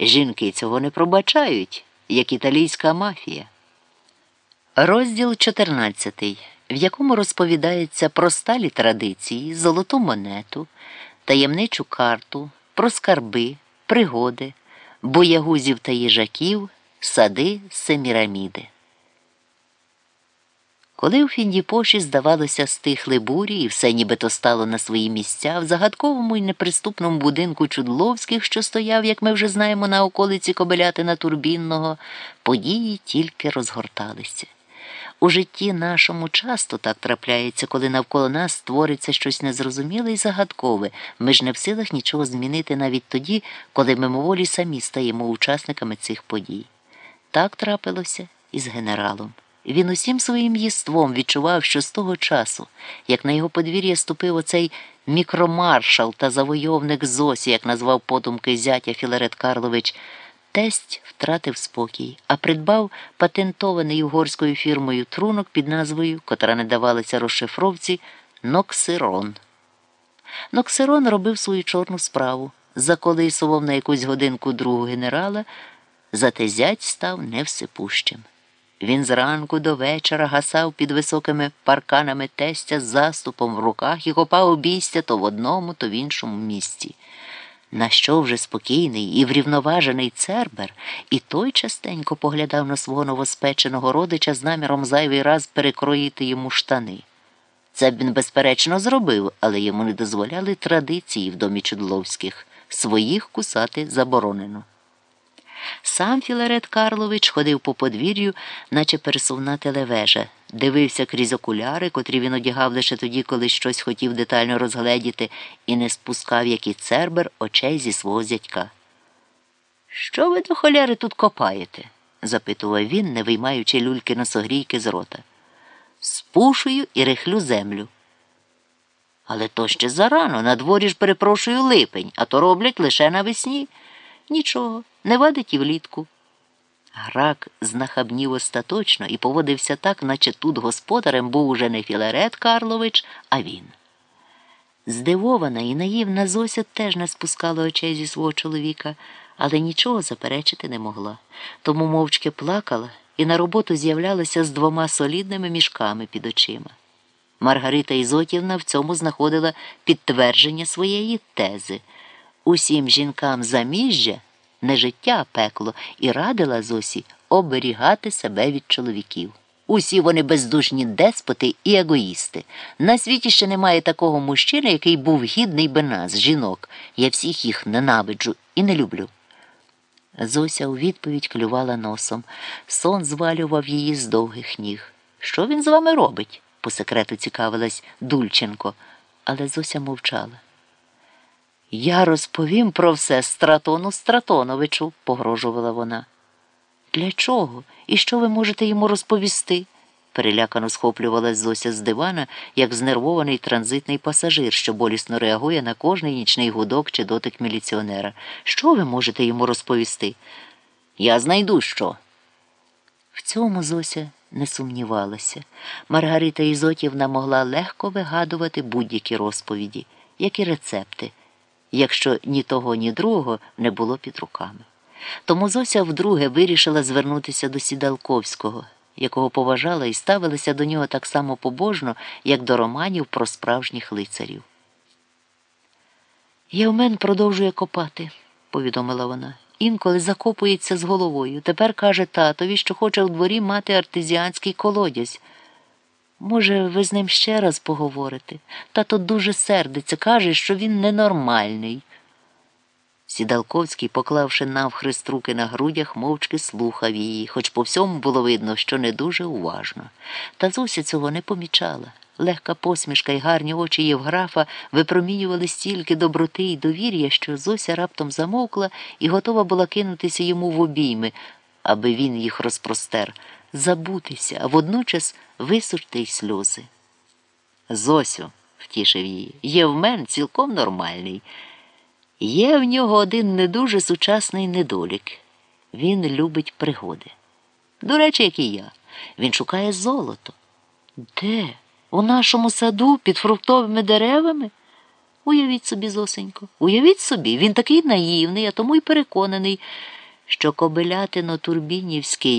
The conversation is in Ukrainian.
Жінки цього не пробачають, як італійська мафія. Розділ 14, в якому розповідається про сталі традиції, золоту монету, таємничу карту, про скарби, пригоди, боягузів та їжаків, сади Семіраміди. Коли у Фіндіпоші, здавалося, стихли бурі, і все нібито стало на свої місця, в загадковому і неприступному будинку Чудловських, що стояв, як ми вже знаємо, на околиці Кобелятина Турбінного, події тільки розгорталися. У житті нашому часто так трапляється, коли навколо нас створиться щось незрозуміле і загадкове. Ми ж не в силах нічого змінити навіть тоді, коли мимоволі самі стаємо учасниками цих подій. Так трапилося і з генералом. Він усім своїм єством відчував, що з того часу, як на його подвір'я ступив оцей мікромаршал та завойовник Зосі, як назвав подумки зятя Філарет Карлович, тесть втратив спокій, а придбав патентований угорською фірмою трунок під назвою, котра не давалася розшифровці, Ноксирон. Ноксирон робив свою чорну справу, заколисував на якусь годинку другу генерала, зате зять став невсипущим. Він зранку до вечора гасав під високими парканами тестя з заступом в руках і копав обійстя то в одному, то в іншому місці. На що вже спокійний і врівноважений цербер, і той частенько поглядав на свого новоспеченого родича з наміром зайвий раз перекроїти йому штани. Це б він, безперечно, зробив, але йому не дозволяли традиції в домі Чудловських своїх кусати заборонено. Сам Філарет Карлович ходив по подвір'ю, наче пересувна телевежа, дивився крізь окуляри, котрі він одягав лише тоді, коли щось хотів детально розгледіти, і не спускав, як і цербер, очей зі свого зятька. Що ви до холяри тут копаєте? запитував він, не виймаючи люльки носогрійки з рота. Спушую і рихлю землю. Але то ще зарано, на дворі ж перепрошую липень, а то роблять лише навесні. Нічого, не вадить і влітку. Грак знахабнів остаточно і поводився так, наче тут господарем був уже не Філарет Карлович, а він. Здивована і наївна Зося теж не спускала очей зі свого чоловіка, але нічого заперечити не могла. Тому мовчки плакала і на роботу з'являлася з двома солідними мішками під очима. Маргарита Ізотівна в цьому знаходила підтвердження своєї тези. Усім жінкам заміжжя не життя, а пекло, і радила Зосі оберігати себе від чоловіків. Усі вони бездушні деспоти і егоїсти. На світі ще немає такого мужчини, який був гідний би нас, жінок. Я всіх їх ненавиджу і не люблю. Зося у відповідь клювала носом. Сон звалював її з довгих ніг. Що він з вами робить? по секрету цікавилась Дульченко, але Зося мовчала. Я розповім про все Стратону Стратоновичу, погрожувала вона. Для чого? І що ви можете йому розповісти? перелякано схоплювалась Зося з дивана, як знервований транзитний пасажир, що болісно реагує на кожний нічний гудок чи дотик міліціонера. Що ви можете йому розповісти? Я знайду що. В цьому Зося не сумнівалася. Маргарита Ізотівна могла легко вигадувати будь-які розповіді, як і рецепти якщо ні того, ні другого не було під руками. Тому Зося вдруге вирішила звернутися до Сідалковського, якого поважала і ставилася до нього так само побожно, як до романів про справжніх лицарів. Євмен продовжує копати, повідомила вона. Інколи закопується з головою. Тепер каже татові, що хоче у дворі мати артезіанський колодязь. Може, ви з ним ще раз поговорите? Тато дуже сердиться, каже, що він ненормальний. Сідалковський, поклавши навхрест руки на грудях, мовчки слухав її, хоч по всьому було видно, що не дуже уважно. Та Зося цього не помічала. Легка посмішка і гарні очі Євграфа випромінювали стільки доброти і довір'я, що Зося раптом замовкла і готова була кинутися йому в обійми, аби він їх розпростер забутися, а водночас висушити й сльози. Зосю, втішив її, Євмен цілком нормальний. Є в нього один не дуже сучасний недолік. Він любить пригоди. До речі, як і я. Він шукає золото. Де? У нашому саду під фруктовими деревами? Уявіть собі, зосенько, уявіть собі, він такий наївний, а тому й переконаний, що Кобилятино Турбінівський